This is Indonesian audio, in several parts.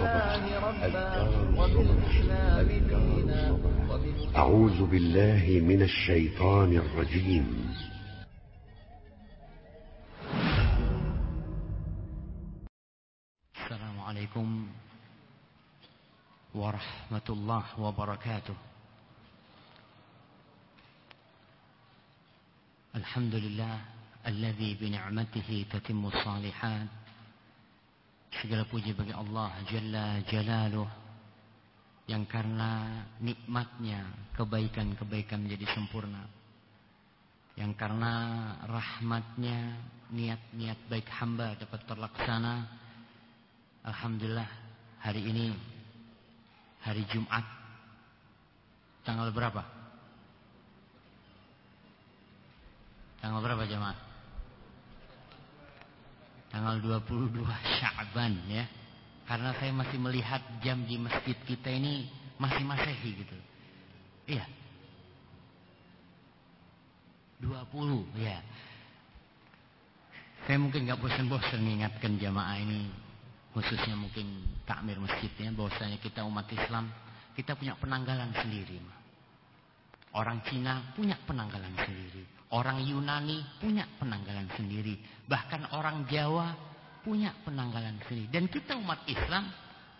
الصباح أذكار الصباح أعوذ بالله من الشيطان الرجيم. السلام عليكم ورحمة الله وبركاته. الحمد لله الذي بنعمته تتم الصالحات segala puji bagi Allah Jalla Jalaluh yang karena nikmatnya kebaikan-kebaikan menjadi sempurna yang karena rahmatnya niat-niat baik hamba dapat terlaksana Alhamdulillah hari ini hari Jumat tanggal berapa? Tanggal berapa jemaah? Tanggal 22 Sya'ban ya. Karena saya masih melihat jam di masjid kita ini masih Masehi gitu. Iya. 20 ya. Saya mungkin nggak bosan-bosan mengingatkan jamaah ini khususnya mungkin takmir masjidnya bahwasanya kita umat Islam kita punya penanggalan sendiri. Orang Cina punya penanggalan sendiri. Orang Yunani punya penanggalan sendiri. Bahkan orang Jawa punya penanggalan sendiri. Dan kita umat Islam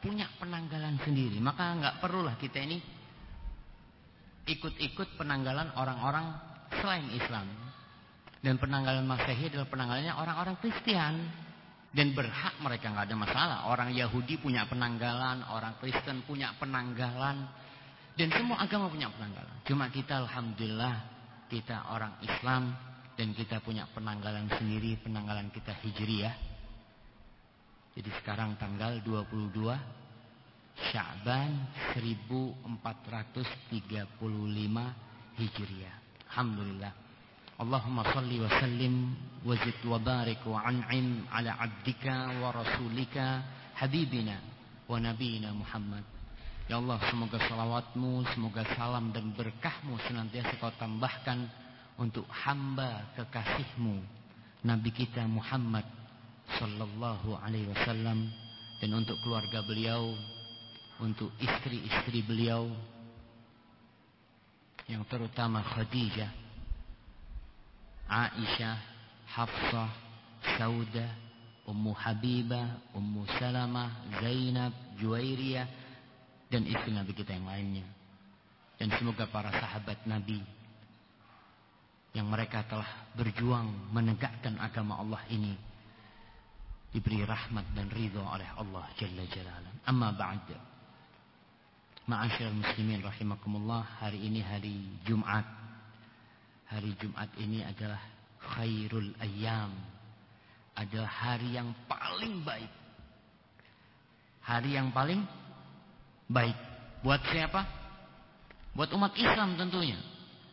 punya penanggalan sendiri. Maka nggak perlulah kita ini ikut-ikut penanggalan orang-orang selain Islam. Dan penanggalan Masehi adalah penanggalannya orang-orang Kristen. Dan berhak mereka nggak ada masalah. Orang Yahudi punya penanggalan, orang Kristen punya penanggalan. Dan semua agama punya penanggalan. Cuma kita Alhamdulillah kita orang Islam dan kita punya penanggalan sendiri, penanggalan kita Hijriyah. Jadi sekarang tanggal 22 Sya'ban 1435 Hijriah. Alhamdulillah. Allahumma salli wa sallim wa zid wa barik wa an'im ala abdika wa rasulika habibina wa nabiyina Muhammad. Ya Allah semoga salawatmu, semoga salam dan berkahmu senantiasa kau tambahkan untuk hamba kekasihmu Nabi kita Muhammad Sallallahu alaihi wasallam Dan untuk keluarga beliau Untuk istri-istri beliau Yang terutama Khadijah Aisyah Hafsah Saudah Ummu Habibah Ummu Salamah Zainab Juwairiyah dan istri Nabi kita yang lainnya. Dan semoga para sahabat Nabi yang mereka telah berjuang menegakkan agama Allah ini diberi rahmat dan ridho oleh Allah Jalla Jalaluhu. Amma ba'd. Ma'asyiral muslimin rahimakumullah, hari ini hari Jumat. Hari Jumat ini adalah khairul ayyam. Adalah hari yang paling baik. Hari yang paling baik. Buat siapa? Buat umat Islam tentunya.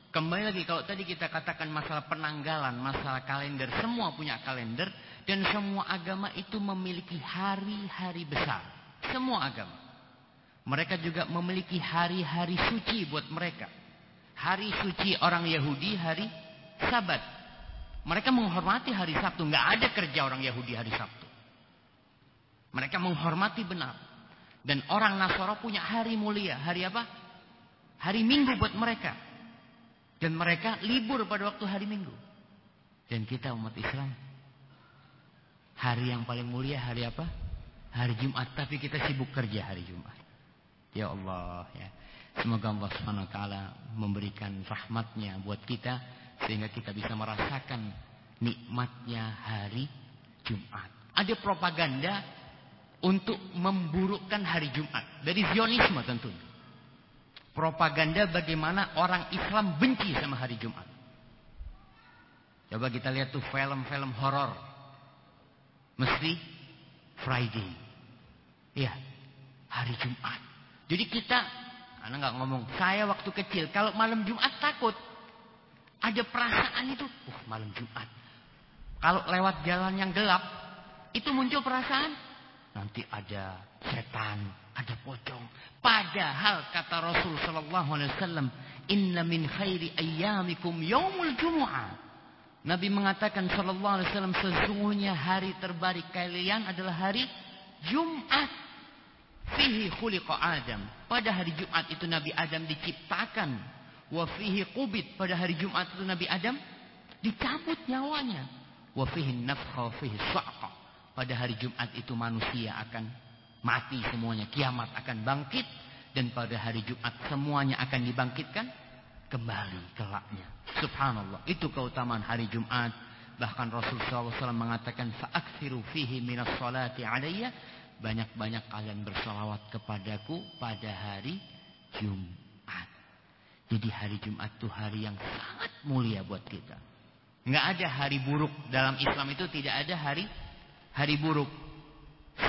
Kembali lagi kalau tadi kita katakan masalah penanggalan, masalah kalender, semua punya kalender dan semua agama itu memiliki hari-hari besar. Semua agama. Mereka juga memiliki hari-hari suci buat mereka. Hari suci orang Yahudi hari Sabat. Mereka menghormati hari Sabtu, nggak ada kerja orang Yahudi hari Sabtu. Mereka menghormati benar. Dan orang Nasara punya hari mulia. Hari apa? Hari Minggu buat mereka. Dan mereka libur pada waktu hari Minggu. Dan kita umat Islam. Hari yang paling mulia hari apa? Hari Jumat. Tapi kita sibuk kerja hari Jumat. Ya Allah. ya. Semoga Allah SWT memberikan rahmatnya buat kita. Sehingga kita bisa merasakan nikmatnya hari Jumat. Ada propaganda untuk memburukkan hari Jumat. Dari Zionisme tentunya. Propaganda bagaimana orang Islam benci sama hari Jumat. Coba kita lihat tuh film-film horor. Mesti Friday. Iya, hari Jumat. Jadi kita, anak nggak ngomong, saya waktu kecil kalau malam Jumat takut. Ada perasaan itu, uh malam Jumat. Kalau lewat jalan yang gelap, itu muncul perasaan nanti ada setan, ada pocong. Padahal kata Rasul sallallahu alaihi wasallam, "Inna min khairi ayyamikum yaumul jumu'ah." Nabi mengatakan sallallahu alaihi wasallam sesungguhnya hari terbaik kalian adalah hari Jumat. Fihi khuliqa Adam. Pada hari Jumat itu Nabi Adam diciptakan. Wa qubit. Pada hari Jumat itu Nabi Adam dicabut nyawanya. Wa fihi nafkha fihi sa'qa. Pada hari Jumat itu manusia akan mati semuanya. Kiamat akan bangkit. Dan pada hari Jumat semuanya akan dibangkitkan kembali kelaknya. Subhanallah. Itu keutamaan hari Jumat. Bahkan Rasulullah SAW mengatakan fa'aksiru fihi minas salati alaiya banyak-banyak kalian bersolawat kepadaku pada hari Jumat. Jadi hari Jumat itu hari yang sangat mulia buat kita. Nggak ada hari buruk dalam Islam itu tidak ada hari hari buruk.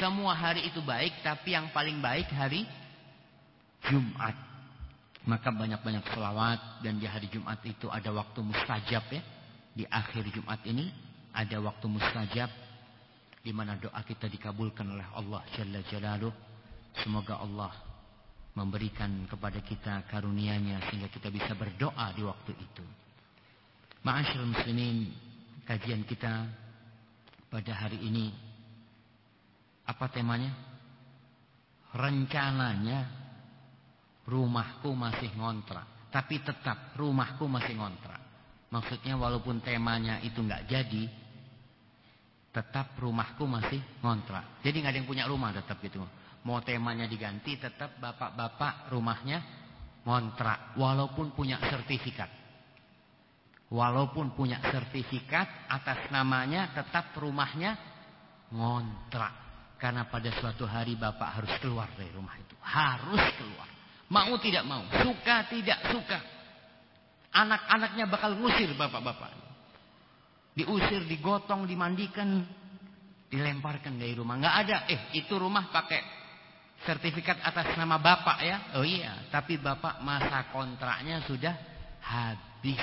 Semua hari itu baik, tapi yang paling baik hari Jumat. Maka banyak-banyak selawat dan di hari Jumat itu ada waktu mustajab ya. Di akhir Jumat ini ada waktu mustajab di mana doa kita dikabulkan oleh Allah Jalla Jalaluh. Semoga Allah memberikan kepada kita karunia-Nya sehingga kita bisa berdoa di waktu itu. Ma'asyiral muslimin, kajian kita pada hari ini apa temanya? Rencananya rumahku masih ngontrak, tapi tetap rumahku masih ngontrak. Maksudnya walaupun temanya itu nggak jadi, tetap rumahku masih ngontrak. Jadi nggak ada yang punya rumah tetap gitu. Mau temanya diganti tetap bapak-bapak rumahnya ngontrak walaupun punya sertifikat. Walaupun punya sertifikat atas namanya tetap rumahnya ngontrak. Karena pada suatu hari bapak harus keluar dari rumah itu. Harus keluar. Mau tidak mau. Suka tidak suka. Anak-anaknya bakal ngusir bapak-bapak diusir, digotong, dimandikan, dilemparkan dari rumah. Nggak ada. Eh, itu rumah pakai sertifikat atas nama bapak ya. Oh iya, tapi bapak masa kontraknya sudah habis.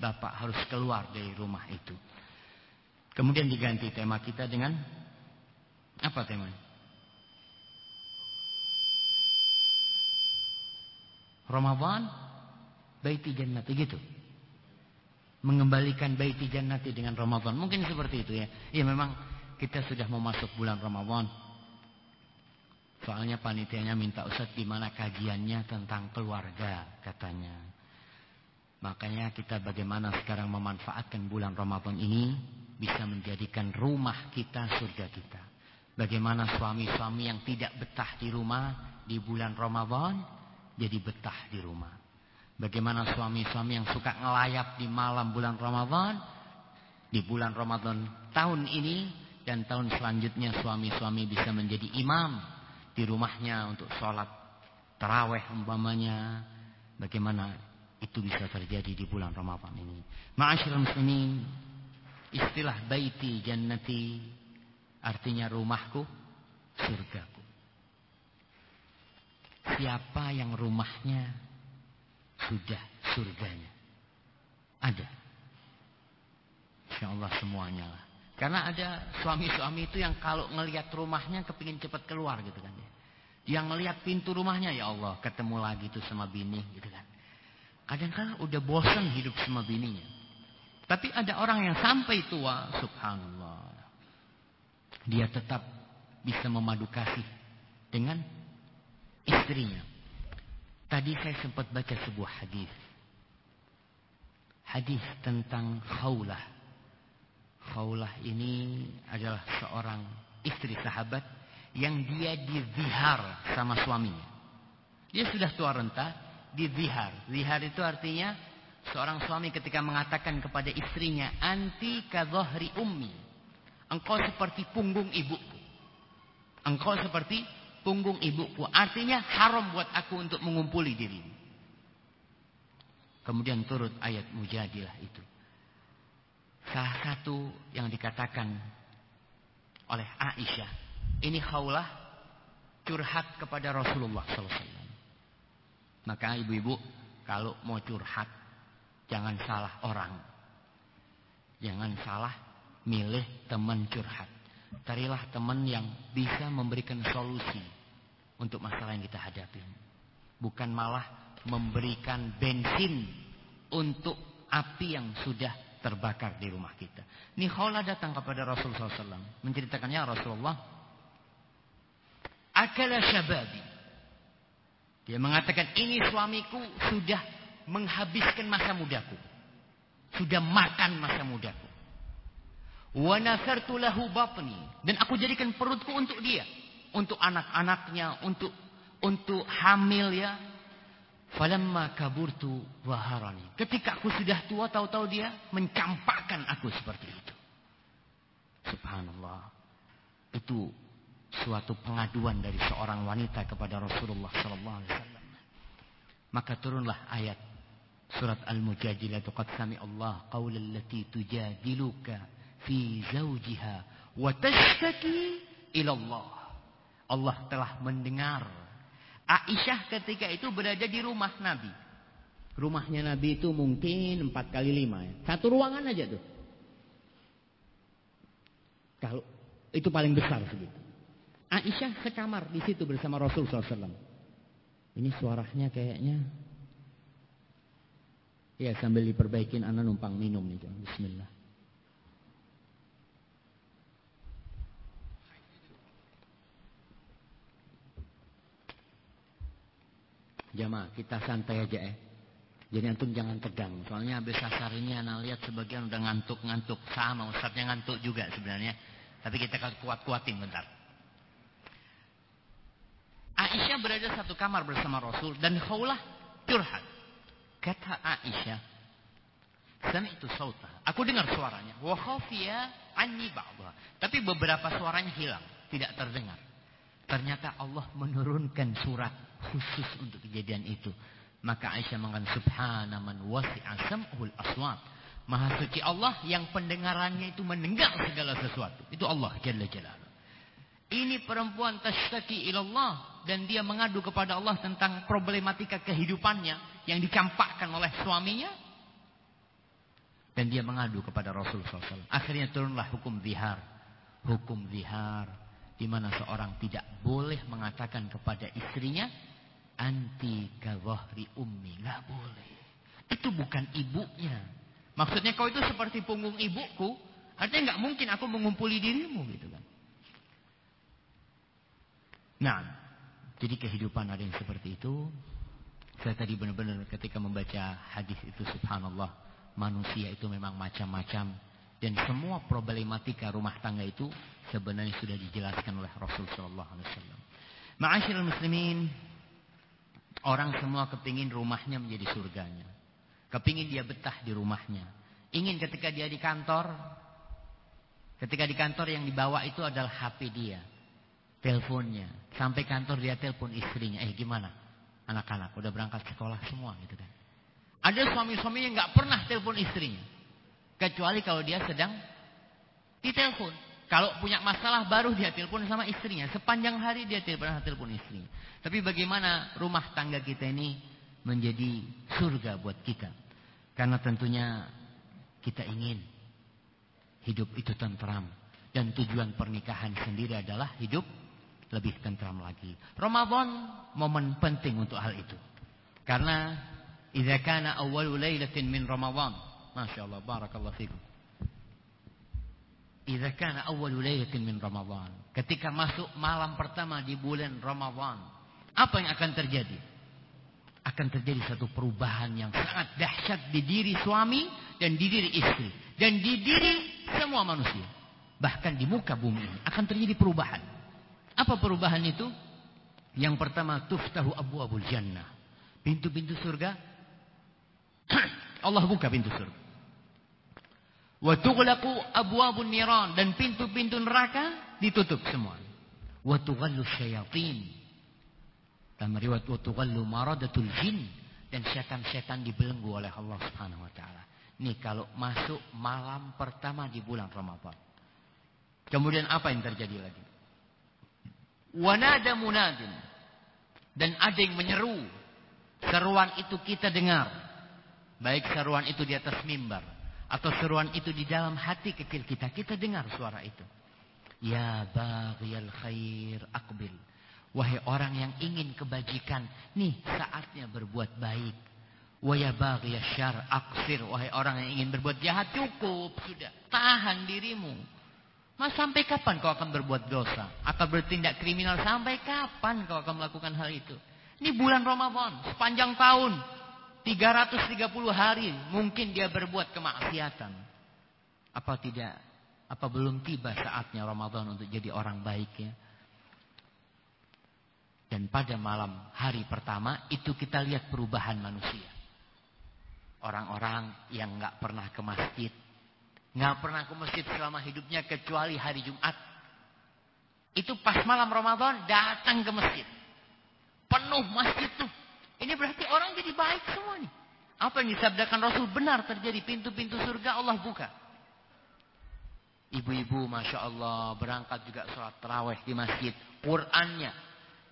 Bapak harus keluar dari rumah itu. Kemudian diganti tema kita dengan apa temanya? Ramadan Baiti Jannati gitu mengembalikan baiti jannati dengan Ramadan. Mungkin seperti itu ya. Ya memang kita sudah mau masuk bulan Ramadan. Soalnya panitianya minta Ustaz di mana kajiannya tentang keluarga katanya. Makanya kita bagaimana sekarang memanfaatkan bulan Ramadan ini bisa menjadikan rumah kita surga kita. Bagaimana suami-suami yang tidak betah di rumah di bulan Ramadan jadi betah di rumah. Bagaimana suami-suami yang suka ngelayap di malam bulan Ramadan. Di bulan Ramadan tahun ini dan tahun selanjutnya suami-suami bisa menjadi imam di rumahnya untuk sholat taraweh umpamanya. Bagaimana itu bisa terjadi di bulan Ramadan ini. Ma'asyiral muslimin, istilah baiti jannati artinya rumahku, surgaku. Siapa yang rumahnya sudah surganya. Ada. Insya Allah semuanya lah. Karena ada suami-suami itu yang kalau ngelihat rumahnya kepingin cepat keluar gitu kan. Yang ngelihat pintu rumahnya ya Allah ketemu lagi tuh sama bini gitu kan. Kadang-kadang udah bosan hidup sama bininya. Tapi ada orang yang sampai tua subhanallah. Dia tetap bisa memadu kasih dengan istrinya. Tadi saya sempat baca sebuah hadis. Hadis tentang Khawlah. Khawlah ini adalah seorang istri sahabat yang dia dizihar sama suaminya. Dia sudah tua renta, dizihar. Zihar itu artinya seorang suami ketika mengatakan kepada istrinya, "Anti kadhahri ummi." Engkau seperti punggung ibuku. Engkau seperti punggung ibuku. Artinya haram buat aku untuk mengumpuli diri. Kemudian turut ayat mujadilah itu. Salah satu yang dikatakan oleh Aisyah. Ini khaulah curhat kepada Rasulullah SAW. Maka ibu-ibu kalau mau curhat jangan salah orang. Jangan salah milih teman curhat. Carilah teman yang bisa memberikan solusi untuk masalah yang kita hadapi. Bukan malah memberikan bensin untuk api yang sudah terbakar di rumah kita. Nihola datang kepada Rasulullah SAW. Menceritakannya Rasulullah. Akala syababi. Dia mengatakan ini suamiku sudah menghabiskan masa mudaku. Sudah makan masa mudaku. Wa nasartu lahu batni dan aku jadikan perutku untuk dia, untuk anak-anaknya, untuk untuk hamil ya. Falamma kaburtu waharani. Ketika aku sudah tua tahu-tahu dia mencampakkan aku seperti itu. Subhanallah. Itu suatu pengaduan dari seorang wanita kepada Rasulullah sallallahu alaihi wasallam. Maka turunlah ayat surat Al-Mujadilah qad sami Allah qaulal lati tujadiluka fi zawjiha wa tashtaki ila Allah. Allah telah mendengar Aisyah ketika itu berada di rumah Nabi. Rumahnya Nabi itu mungkin empat kali lima ya. Satu ruangan aja tuh. Kalau itu paling besar segitu. Aisyah sekamar di situ bersama Rasul SAW. Ini suaranya kayaknya. Ya sambil diperbaikin anak numpang minum nih. Bismillah. Jamaah kita santai aja ya. Jadi antum jangan tegang. Soalnya habis asar ini anak lihat sebagian udah ngantuk-ngantuk. Sama ustadznya ngantuk juga sebenarnya. Tapi kita kuat-kuatin bentar. Aisyah berada satu kamar bersama Rasul dan Khawlah curhat. Kata Aisyah, itu sauta. Aku dengar suaranya. Wa khafiya anni ba'dha. Tapi beberapa suaranya hilang, tidak terdengar. Ternyata Allah menurunkan surat khusus untuk kejadian itu. Maka Aisyah mengatakan subhana man wasi'a sam'ul aswat. Maha suci Allah yang pendengarannya itu mendengar segala sesuatu. Itu Allah Jalla Jalla. Ini perempuan tashtaki ilallah dan dia mengadu kepada Allah tentang problematika kehidupannya yang dicampakkan oleh suaminya dan dia mengadu kepada Rasulullah SAW. Akhirnya turunlah hukum zihar. Hukum zihar di mana seorang tidak boleh mengatakan kepada istrinya anti kawahri ummi. Nggak boleh. Itu bukan ibunya. Maksudnya kau itu seperti punggung ibuku. Artinya nggak mungkin aku mengumpuli dirimu gitu kan. Nah, jadi kehidupan ada yang seperti itu. Saya tadi benar-benar ketika membaca hadis itu subhanallah. Manusia itu memang macam-macam. Dan semua problematika rumah tangga itu sebenarnya sudah dijelaskan oleh Rasul Sallallahu Alaihi. Ma'asyiral muslimin, orang semua kepingin rumahnya menjadi surganya. Kepingin dia betah di rumahnya. Ingin ketika dia di kantor, ketika di kantor yang dibawa itu adalah HP dia teleponnya. Sampai kantor dia telepon istrinya. Eh gimana? Anak-anak udah berangkat sekolah semua gitu kan. Ada suami-suami yang nggak pernah telepon istrinya. Kecuali kalau dia sedang ditelepon. Kalau punya masalah baru dia telepon sama istrinya. Sepanjang hari dia tidak pernah telepon istrinya. Tapi bagaimana rumah tangga kita ini menjadi surga buat kita. Karena tentunya kita ingin hidup itu tentram. Dan tujuan pernikahan sendiri adalah hidup lebih tentram lagi. Ramadan momen penting untuk hal itu. Karena idza kana awwalu lailatin min Ramadan, Masya Allah, barakallahu fikum. Idza kana awwalu lailatin min Ramadan, ketika masuk malam pertama di bulan Ramadan, apa yang akan terjadi? Akan terjadi satu perubahan yang sangat dahsyat di diri suami dan di diri istri dan di diri semua manusia. Bahkan di muka bumi akan terjadi perubahan. Apa perubahan itu? Yang pertama, tuftahu abu abul jannah. Pintu-pintu surga. Allah buka pintu surga. Wa tughlaqu abwabun niran dan pintu-pintu neraka ditutup semua. Wa tughallu syayatin. Dan riwayat wa tughallu maradatul jin dan setan-setan dibelenggu oleh Allah Subhanahu wa taala. Nih kalau masuk malam pertama di bulan Ramadan. Kemudian apa yang terjadi lagi? Wanada munadin. Dan ada yang menyeru. Seruan itu kita dengar. Baik seruan itu di atas mimbar. Atau seruan itu di dalam hati kecil kita. Kita dengar suara itu. Ya baghiyal khair akbil. Wahai orang yang ingin kebajikan. Nih saatnya berbuat baik. Wahai baghiyal syar aksir. Wahai orang yang ingin berbuat jahat cukup. Sudah. Tahan dirimu. Mas sampai kapan kau akan berbuat dosa? Akan bertindak kriminal sampai kapan kau akan melakukan hal itu? Ini bulan Ramadan, sepanjang tahun. 330 hari mungkin dia berbuat kemaksiatan. Apa tidak? Apa belum tiba saatnya Ramadan untuk jadi orang baik ya? Dan pada malam hari pertama itu kita lihat perubahan manusia. Orang-orang yang nggak pernah ke masjid, nggak pernah ke masjid selama hidupnya kecuali hari Jumat. Itu pas malam Ramadan datang ke masjid. Penuh masjid tuh. Ini berarti orang jadi baik semua nih. Apa yang disabdakan Rasul benar terjadi. Pintu-pintu surga Allah buka. Ibu-ibu Masya Allah berangkat juga sholat terawih di masjid. Qurannya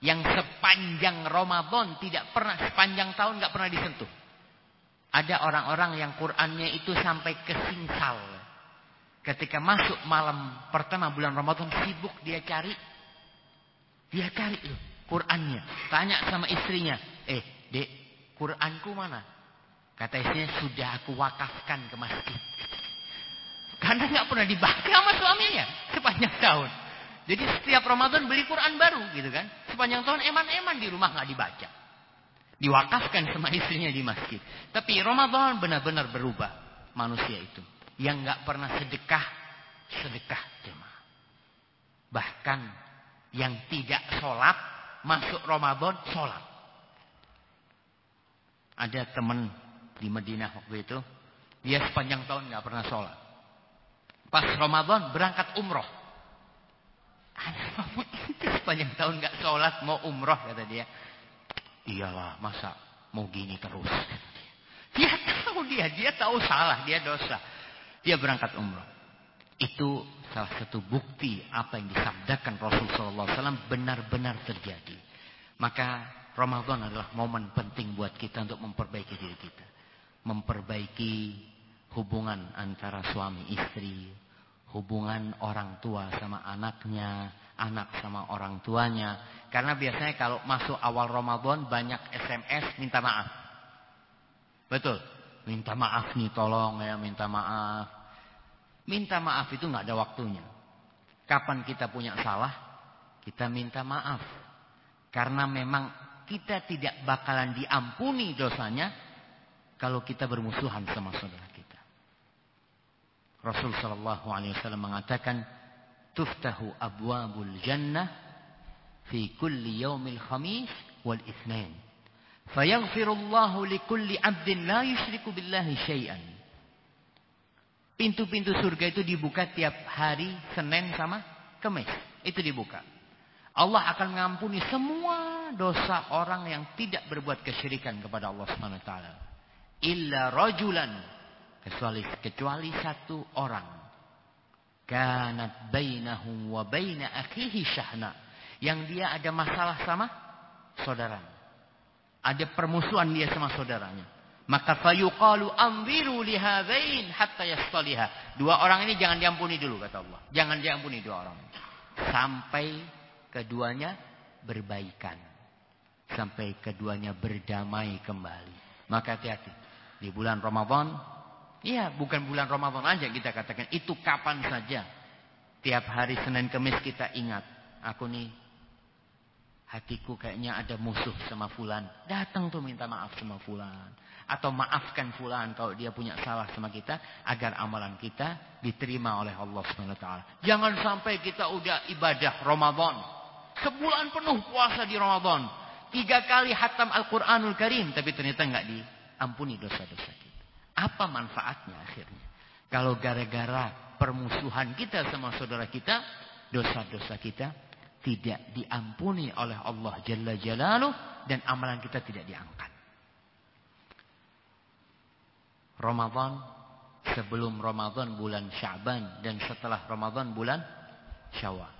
yang sepanjang Ramadan tidak pernah sepanjang tahun nggak pernah disentuh. Ada orang-orang yang Qurannya itu sampai ke. Ketika masuk malam pertama bulan Ramadan sibuk dia cari. Dia cari loh Qurannya. Tanya sama istrinya. Eh dek Quranku mana? Kata istrinya sudah aku wakafkan ke masjid. Karena nggak pernah dibaca sama suaminya sepanjang tahun. Jadi setiap Ramadan beli Quran baru gitu kan. Sepanjang tahun eman-eman di rumah nggak dibaca. Diwakafkan sama istrinya di masjid. Tapi Ramadan benar-benar berubah manusia itu. Yang nggak pernah sedekah, sedekah jemaah. Bahkan yang tidak sholat, masuk Ramadan, sholat. Ada teman di Madinah waktu itu. Dia sepanjang tahun nggak pernah sholat. Pas Ramadan berangkat umroh. Kamu sepanjang tahun nggak sholat mau umroh kata dia. Iyalah masa mau gini terus. Dia tahu dia, dia tahu salah, dia dosa. Dia berangkat umroh. Itu salah satu bukti apa yang disabdakan Rasulullah SAW benar-benar terjadi. Maka Ramadan adalah momen penting buat kita untuk memperbaiki diri kita. Memperbaiki hubungan antara suami istri, hubungan orang tua sama anaknya, anak sama orang tuanya. Karena biasanya kalau masuk awal Ramadan banyak SMS minta maaf. Betul. Minta maaf nih tolong ya, minta maaf. Minta maaf itu nggak ada waktunya. Kapan kita punya salah, kita minta maaf. Karena memang kita tidak bakalan diampuni dosanya kalau kita bermusuhan sama saudara kita. Rasul sallallahu alaihi wasallam mengatakan tuftahu abwabul jannah fi kulli yaumil khamis wal itsnain fayaghfirullahu likulli 'abdin la yusyriku billahi syai'an Pintu-pintu surga itu dibuka tiap hari Senin sama Kamis. Itu dibuka. Allah akan mengampuni semua dosa orang yang tidak berbuat kesyirikan kepada Allah Subhanahu wa taala. Illa rajulan kecuali kecuali satu orang kanat bainahu wa baina akhihi syahna yang dia ada masalah sama saudara ada permusuhan dia sama saudaranya. Maka fayuqalu anziru lihadain hatta yastaliha. Dua orang ini jangan diampuni dulu kata Allah. Jangan diampuni dua orang. Sampai keduanya berbaikan. Sampai keduanya berdamai kembali. Maka hati-hati. Di bulan Ramadan Iya, bukan bulan Ramadan aja kita katakan. Itu kapan saja. Tiap hari Senin Kemis kita ingat. Aku nih hatiku kayaknya ada musuh sama fulan. Datang tuh minta maaf sama fulan. Atau maafkan fulan kalau dia punya salah sama kita. Agar amalan kita diterima oleh Allah SWT. Jangan sampai kita udah ibadah Ramadan. Sebulan penuh puasa di Ramadan. Tiga kali hatam Al-Quranul Karim. Tapi ternyata nggak diampuni dosa-dosa kita. Apa manfaatnya akhirnya? Kalau gara-gara permusuhan kita sama saudara kita, dosa-dosa kita tidak diampuni oleh Allah Jalla Jalaluh dan amalan kita tidak diangkat. Ramadan, sebelum Ramadan bulan Syaban dan setelah Ramadan bulan Syawal.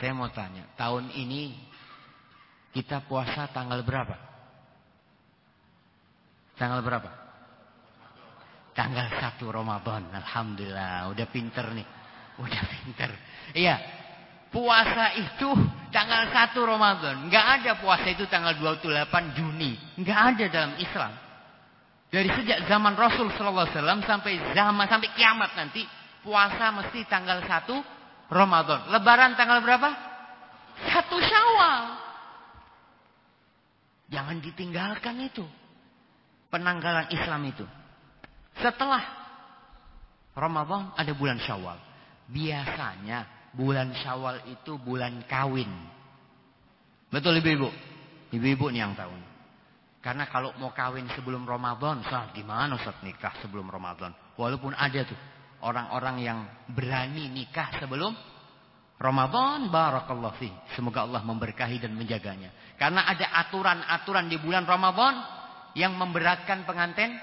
Saya mau tanya, tahun ini kita puasa tanggal berapa? Tanggal berapa? Tanggal 1 Ramadan. Alhamdulillah. Udah pinter nih. Udah pinter. Iya. Puasa itu tanggal 1 Ramadan. Nggak ada puasa itu tanggal 28 Juni. Nggak ada dalam Islam. Dari sejak zaman Rasul Sallallahu Alaihi Wasallam sampai zaman sampai kiamat nanti puasa mesti tanggal 1 Ramadan. Lebaran tanggal berapa? Satu Syawal. Jangan ditinggalkan itu. Penanggalan Islam itu. Setelah Ramadan ada bulan Syawal. Biasanya bulan Syawal itu bulan kawin. Betul ibu-ibu? Ibu-ibu nih yang tahu. Karena kalau mau kawin sebelum Ramadan, sah gimana Ustaz nikah sebelum Ramadan? Walaupun ada tuh orang-orang yang berani nikah sebelum Ramadan, barakallahu fi. Semoga Allah memberkahi dan menjaganya. Karena ada aturan-aturan di bulan Ramadan yang memberatkan pengantin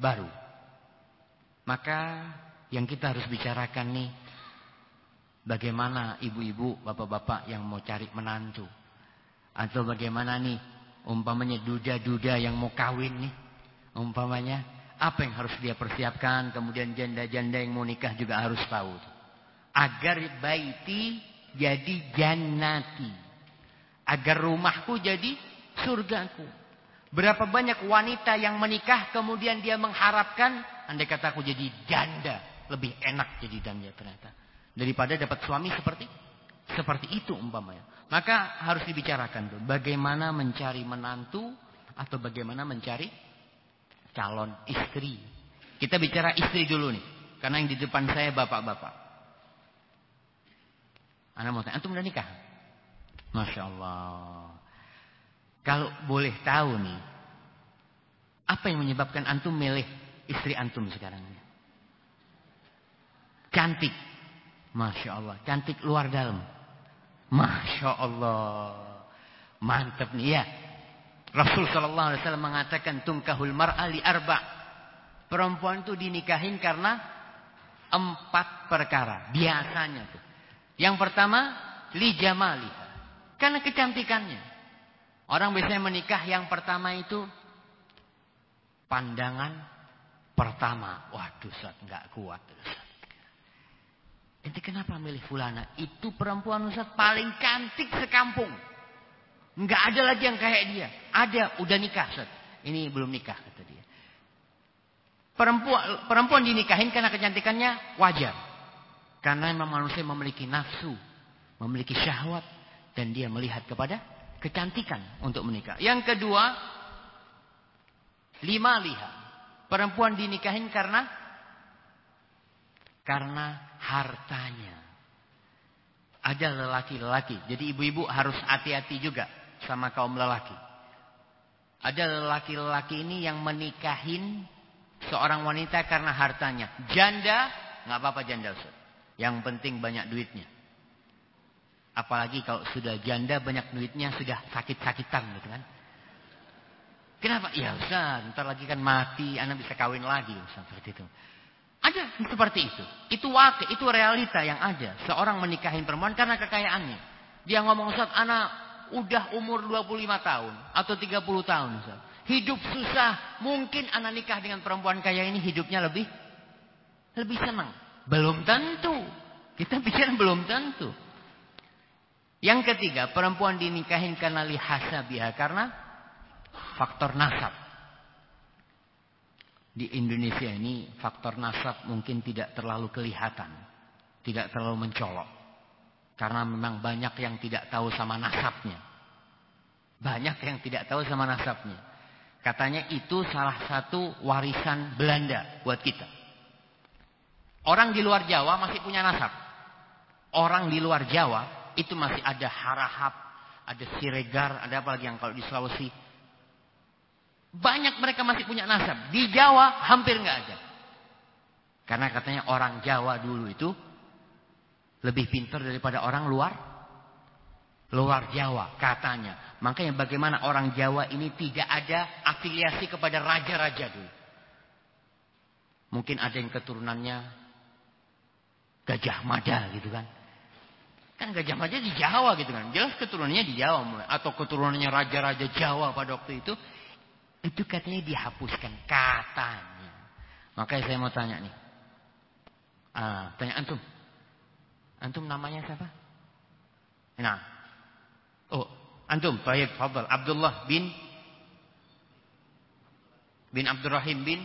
baru. Maka yang kita harus bicarakan nih bagaimana ibu-ibu, bapak-bapak yang mau cari menantu atau bagaimana nih umpamanya duda-duda yang mau kawin nih. Umpamanya apa yang harus dia persiapkan. Kemudian janda-janda yang mau nikah juga harus tahu. Agar baiti jadi jannati. Agar rumahku jadi surgaku. Berapa banyak wanita yang menikah kemudian dia mengharapkan. Andai kata aku jadi janda. Lebih enak jadi janda ternyata. Daripada dapat suami seperti seperti itu umpamanya. Maka harus dibicarakan tuh. Bagaimana mencari menantu atau bagaimana mencari calon istri. Kita bicara istri dulu nih. Karena yang di depan saya bapak-bapak. Anak mau tanya, antum udah nikah? Masya Allah. Kalau boleh tahu nih. Apa yang menyebabkan antum milih istri antum sekarang? Cantik. Masya Allah. Cantik luar dalam. Masya Allah. Mantap nih ya. Rasul Sallallahu Alaihi Wasallam mengatakan tungkahul mar'a li arba. Perempuan itu dinikahin karena empat perkara. Biasanya tuh. Yang pertama, li jamaliha. Karena kecantikannya. Orang biasanya menikah yang pertama itu pandangan pertama. Waduh, saat nggak kuat. Ente kenapa milih fulana? Itu perempuan Ustaz paling cantik sekampung. Enggak ada lagi yang kayak dia. Ada, udah nikah Ustaz. Ini belum nikah kata dia. Perempuan perempuan dinikahin karena kecantikannya wajar. Karena memang manusia memiliki nafsu, memiliki syahwat dan dia melihat kepada kecantikan untuk menikah. Yang kedua, lima liha. Perempuan dinikahin karena karena hartanya. Ada lelaki-lelaki. Jadi ibu-ibu harus hati-hati juga sama kaum lelaki. Ada lelaki-lelaki ini yang menikahin seorang wanita karena hartanya. Janda, nggak apa-apa janda Ustaz. Yang penting banyak duitnya. Apalagi kalau sudah janda banyak duitnya sudah sakit-sakitan gitu kan. Kenapa? Ya Ustaz, ntar lagi kan mati, anak bisa kawin lagi Ustaz seperti itu. Ada seperti itu. Itu wakil, itu realita yang ada. Seorang menikahin perempuan karena kekayaannya. Dia ngomong, Ustaz, anak udah umur 25 tahun atau 30 tahun, Ustaz. Hidup susah. Mungkin anak nikah dengan perempuan kaya ini hidupnya lebih lebih senang. Belum tentu. Kita bicara belum tentu. Yang ketiga, perempuan dinikahin karena lihasabiha karena faktor nasab di Indonesia ini faktor nasab mungkin tidak terlalu kelihatan. Tidak terlalu mencolok. Karena memang banyak yang tidak tahu sama nasabnya. Banyak yang tidak tahu sama nasabnya. Katanya itu salah satu warisan Belanda buat kita. Orang di luar Jawa masih punya nasab. Orang di luar Jawa itu masih ada harahap, ada siregar, ada apa lagi yang kalau di Sulawesi banyak mereka masih punya nasab. Di Jawa hampir nggak ada. Karena katanya orang Jawa dulu itu lebih pintar daripada orang luar luar Jawa katanya. Makanya bagaimana orang Jawa ini tidak ada afiliasi kepada raja-raja dulu. Mungkin ada yang keturunannya Gajah Mada gitu kan. Kan Gajah Mada di Jawa gitu kan. Jelas keturunannya di Jawa. Atau keturunannya raja-raja Jawa pada waktu itu. Itu katanya dihapuskan. Katanya. Makanya saya mau tanya nih. Ah, tanya Antum. Antum namanya siapa? Nah. Oh, Antum. Baik, fadal. Abdullah bin bin Abdurrahim bin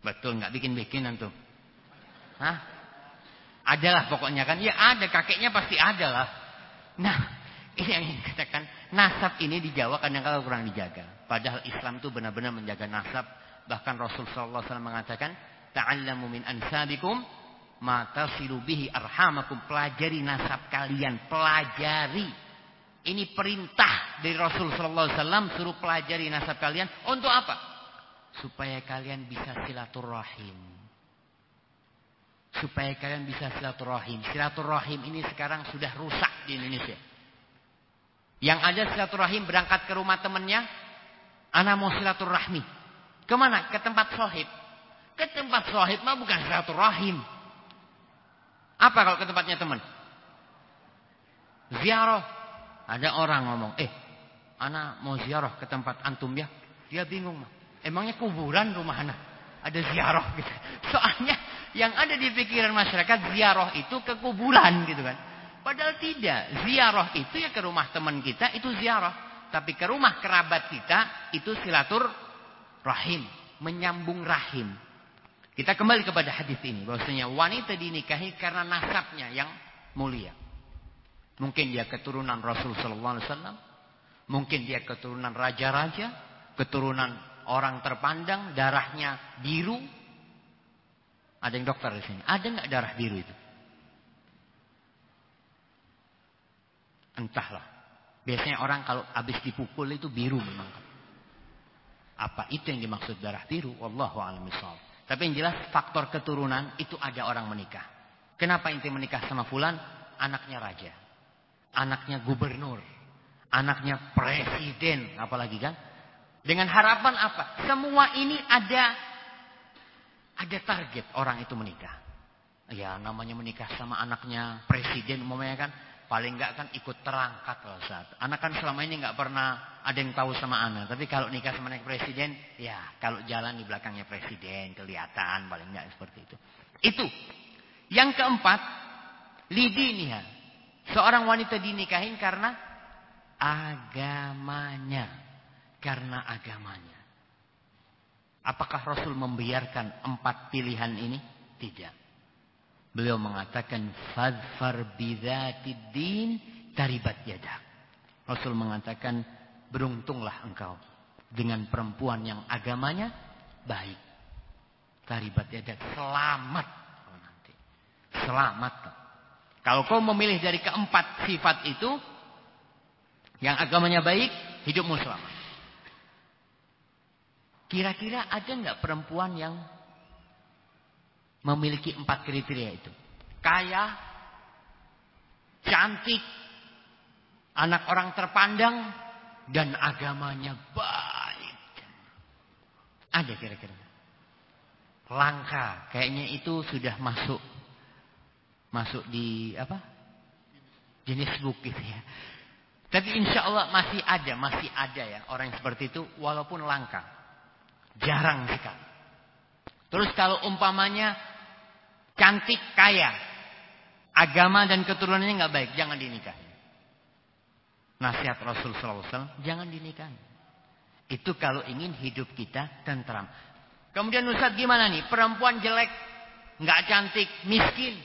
Betul, nggak bikin-bikin Antum. Hah? Adalah pokoknya kan. Ya ada, kakeknya pasti ada lah. Nah, ini yang ingin katakan. Nasab ini di Jawa kadang-kadang kurang dijaga. Padahal Islam itu benar-benar menjaga nasab. Bahkan Rasul SAW mengatakan. Ta'allamu min ansabikum. Mata silubihi arhamakum. Pelajari nasab kalian. Pelajari. Ini perintah dari Rasul SAW. Suruh pelajari nasab kalian. Untuk apa? Supaya kalian bisa silaturahim supaya kalian bisa silaturahim. Silaturahim ini sekarang sudah rusak di Indonesia. Yang ada silaturahim berangkat ke rumah temannya, anak mau silaturahmi. Ke mana? Ke tempat sohib. Ke tempat sohib mah bukan silaturahim. Apa kalau ke tempatnya teman? Ziarah. Ada orang ngomong, eh, anak mau ziarah ke tempat antum ya. Dia bingung mah. Emangnya kuburan rumah anak? Ada ziarah gitu. Soalnya yang ada di pikiran masyarakat ziarah itu ke kuburan gitu kan. Padahal tidak. Ziarah itu ya ke rumah teman kita itu ziarah. Tapi ke rumah kerabat kita itu silatur rahim. Menyambung rahim. Kita kembali kepada hadis ini. Bahwasanya wanita dinikahi karena nasabnya yang mulia. Mungkin dia keturunan Rasul Sallallahu. Mungkin dia keturunan raja-raja. Keturunan orang terpandang. Darahnya biru ada yang dokter di sini. Ada nggak darah biru itu? Entahlah. Biasanya orang kalau habis dipukul itu biru memang. Apa itu yang dimaksud darah biru? Wallahu a'lam Tapi yang jelas faktor keturunan itu ada orang menikah. Kenapa inti menikah sama fulan? Anaknya raja. Anaknya gubernur. Anaknya presiden. Apalagi kan? Dengan harapan apa? Semua ini ada ada target orang itu menikah. Ya namanya menikah sama anaknya presiden umumnya kan. Paling enggak kan ikut terangkat loh saat. Anak kan selama ini enggak pernah ada yang tahu sama anak. Tapi kalau nikah sama anak presiden. Ya kalau jalan di belakangnya presiden. Kelihatan paling enggak seperti itu. Itu. Yang keempat. Lidi nih. Seorang wanita dinikahin karena agamanya. Karena agamanya. Apakah Rasul membiarkan empat pilihan ini? Tidak. Beliau mengatakan fadfar bidzatid din taribat yadak. Rasul mengatakan beruntunglah engkau dengan perempuan yang agamanya baik. Taribat yadak selamat oh nanti. Selamat. Kalau kau memilih dari keempat sifat itu yang agamanya baik, hidupmu selamat. Kira-kira ada nggak perempuan yang memiliki empat kriteria itu? Kaya, cantik, anak orang terpandang, dan agamanya baik. Ada kira-kira. Langka, kayaknya itu sudah masuk masuk di apa? Jenis bukit ya. Tapi insya Allah masih ada, masih ada ya orang seperti itu walaupun langka. Jarang sekali. Terus kalau umpamanya cantik kaya, agama dan keturunannya nggak baik, jangan dinikahi. Nasihat Rasul SAW, jangan dinikahi. Itu kalau ingin hidup kita tentram. Kemudian Ustaz gimana nih? Perempuan jelek, nggak cantik, miskin.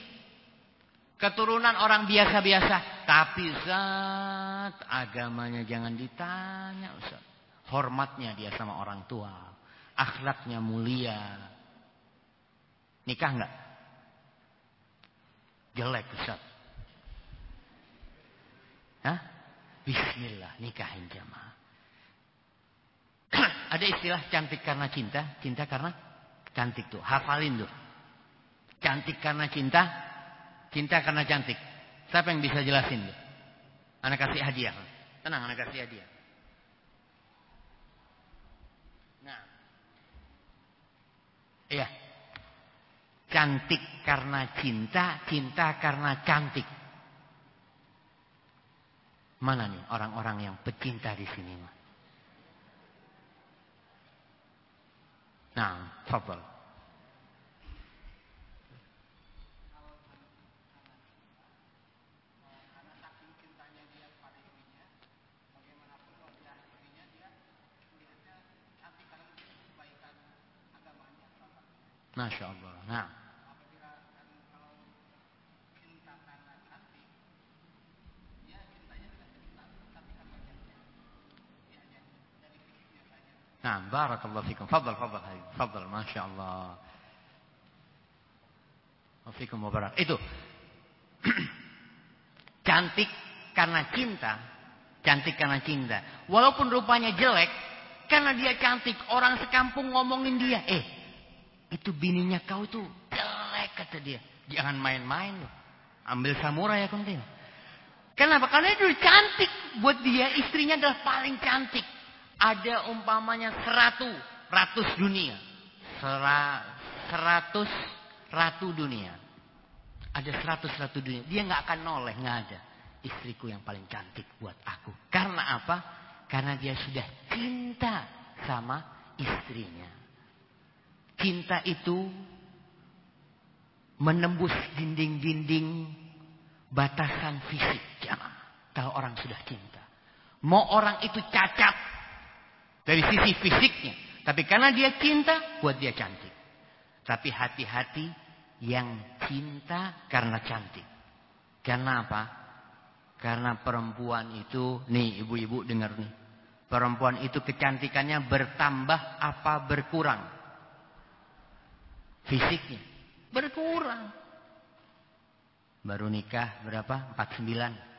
Keturunan orang biasa-biasa. Tapi Ustaz, agamanya jangan ditanya Ustaz. Hormatnya dia sama orang tua akhlaknya mulia. Nikah enggak? Jelek Ustaz. Hah? Bismillah nikahin jamaah. Ada istilah cantik karena cinta, cinta karena cantik tuh. Hafalin tuh. Cantik karena cinta, cinta karena cantik. Siapa yang bisa jelasin tuh? Anak kasih hadiah. Tenang, anak kasih hadiah. Iya. Cantik karena cinta, cinta karena cantik. Mana nih orang-orang yang pecinta di sini? Nah, fabel. Masya Allah. Nah. Nah, barakallahu fikum. Fadal, fadal, fadal. Masya Allah. Wafikum wabarak. Itu. cantik karena cinta. Cantik karena cinta. Walaupun rupanya jelek. Karena dia cantik. Orang sekampung ngomongin dia. Eh. Itu bininya kau tuh jelek kata dia. Jangan main-main loh. Ambil samurai ya konten. Kenapa? Karena itu cantik. Buat dia istrinya adalah paling cantik. Ada umpamanya seratu. Ratus dunia. Sera, seratus ratu dunia. Ada seratus ratu dunia. Dia nggak akan noleh, nggak ada. Istriku yang paling cantik buat aku. Karena apa? Karena dia sudah cinta sama istrinya. Cinta itu menembus dinding-dinding batasan fisik. Jangan. Kalau orang sudah cinta. Mau orang itu cacat dari sisi fisiknya. Tapi karena dia cinta, buat dia cantik. Tapi hati-hati yang cinta karena cantik. Karena apa? Karena perempuan itu, nih ibu-ibu dengar nih. Perempuan itu kecantikannya bertambah apa berkurang? Fisiknya. Berkurang. Baru nikah berapa? 49.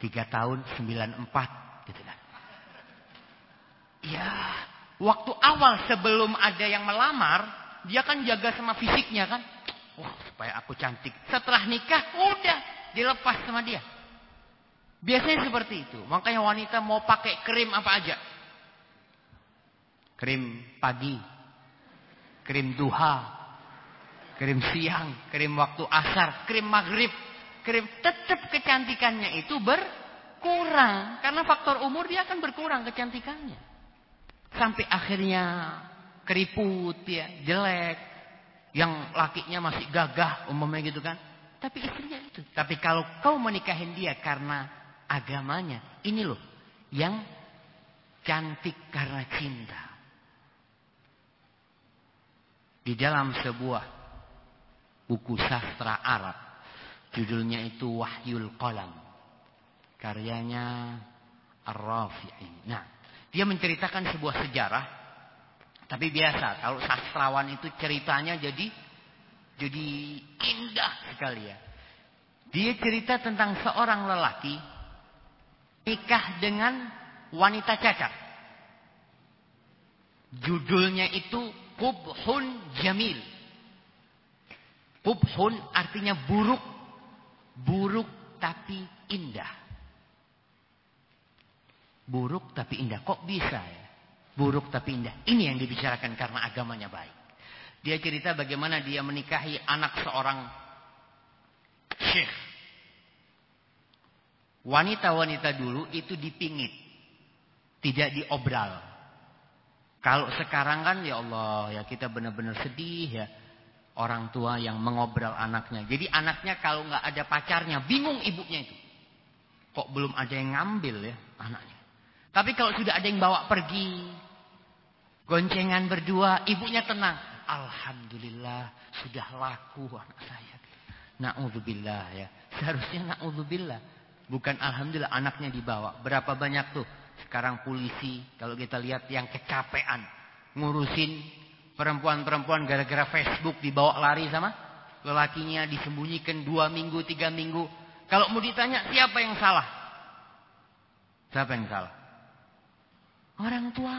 3 tahun 94 gitu kan. Ya, waktu awal sebelum ada yang melamar, dia kan jaga sama fisiknya kan. Wah, supaya aku cantik. Setelah nikah, udah dilepas sama dia. Biasanya seperti itu. Makanya wanita mau pakai krim apa aja. Krim pagi. Krim duha. Krim siang. Krim waktu asar. Krim maghrib. Krim. Tetap kecantikannya itu berkurang. Karena faktor umur dia akan berkurang kecantikannya. Sampai akhirnya keriput ya, jelek. Yang lakinya masih gagah umumnya gitu kan. Tapi istrinya itu. Tapi kalau kau menikahin dia karena agamanya. Ini loh. Yang cantik karena cinta. Di dalam sebuah buku sastra Arab. Judulnya itu Wahyul Qalam. Karyanya Ar-Rafi'i. Nah, dia menceritakan sebuah sejarah. Tapi biasa, kalau sastrawan itu ceritanya jadi jadi indah sekali ya. Dia cerita tentang seorang lelaki nikah dengan wanita cacat. Judulnya itu Qubhun Jamil. Qubhun artinya buruk. Buruk tapi indah. Buruk tapi indah. Kok bisa ya? Buruk tapi indah. Ini yang dibicarakan karena agamanya baik. Dia cerita bagaimana dia menikahi anak seorang syekh. Wanita-wanita dulu itu dipingit. Tidak diobral. Kalau sekarang kan ya Allah ya kita benar-benar sedih ya. Orang tua yang mengobral anaknya. Jadi anaknya kalau nggak ada pacarnya bingung ibunya itu. Kok belum ada yang ngambil ya anaknya. Tapi kalau sudah ada yang bawa pergi, goncengan berdua, ibunya tenang. Alhamdulillah sudah laku anak saya. Na'udzubillah ya. Seharusnya na'udzubillah. Bukan alhamdulillah anaknya dibawa. Berapa banyak tuh sekarang polisi kalau kita lihat yang kecapean ngurusin perempuan-perempuan gara-gara Facebook dibawa lari sama lelakinya disembunyikan dua minggu tiga minggu. Kalau mau ditanya siapa yang salah? Siapa yang salah? Orang tua